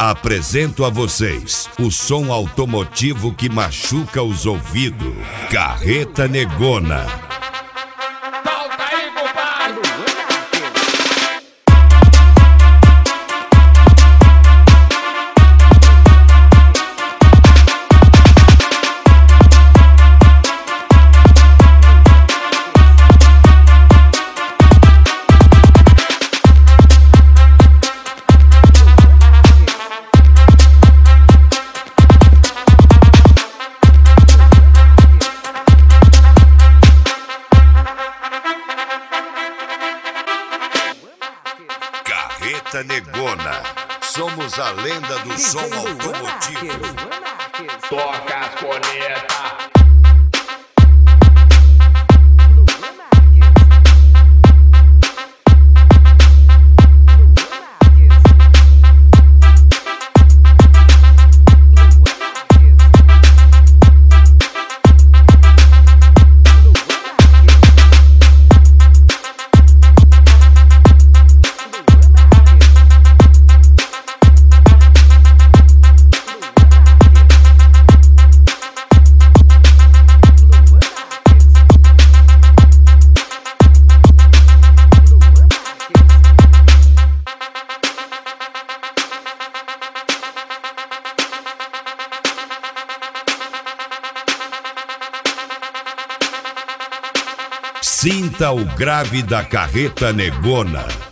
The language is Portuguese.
Apresento a vocês o som automotivo que machuca os ouvidos. Carreta Negona. Carreta Negona. Somos a lenda do som automotivo. Toca as cornetas! Sinta o grave da carreta negona.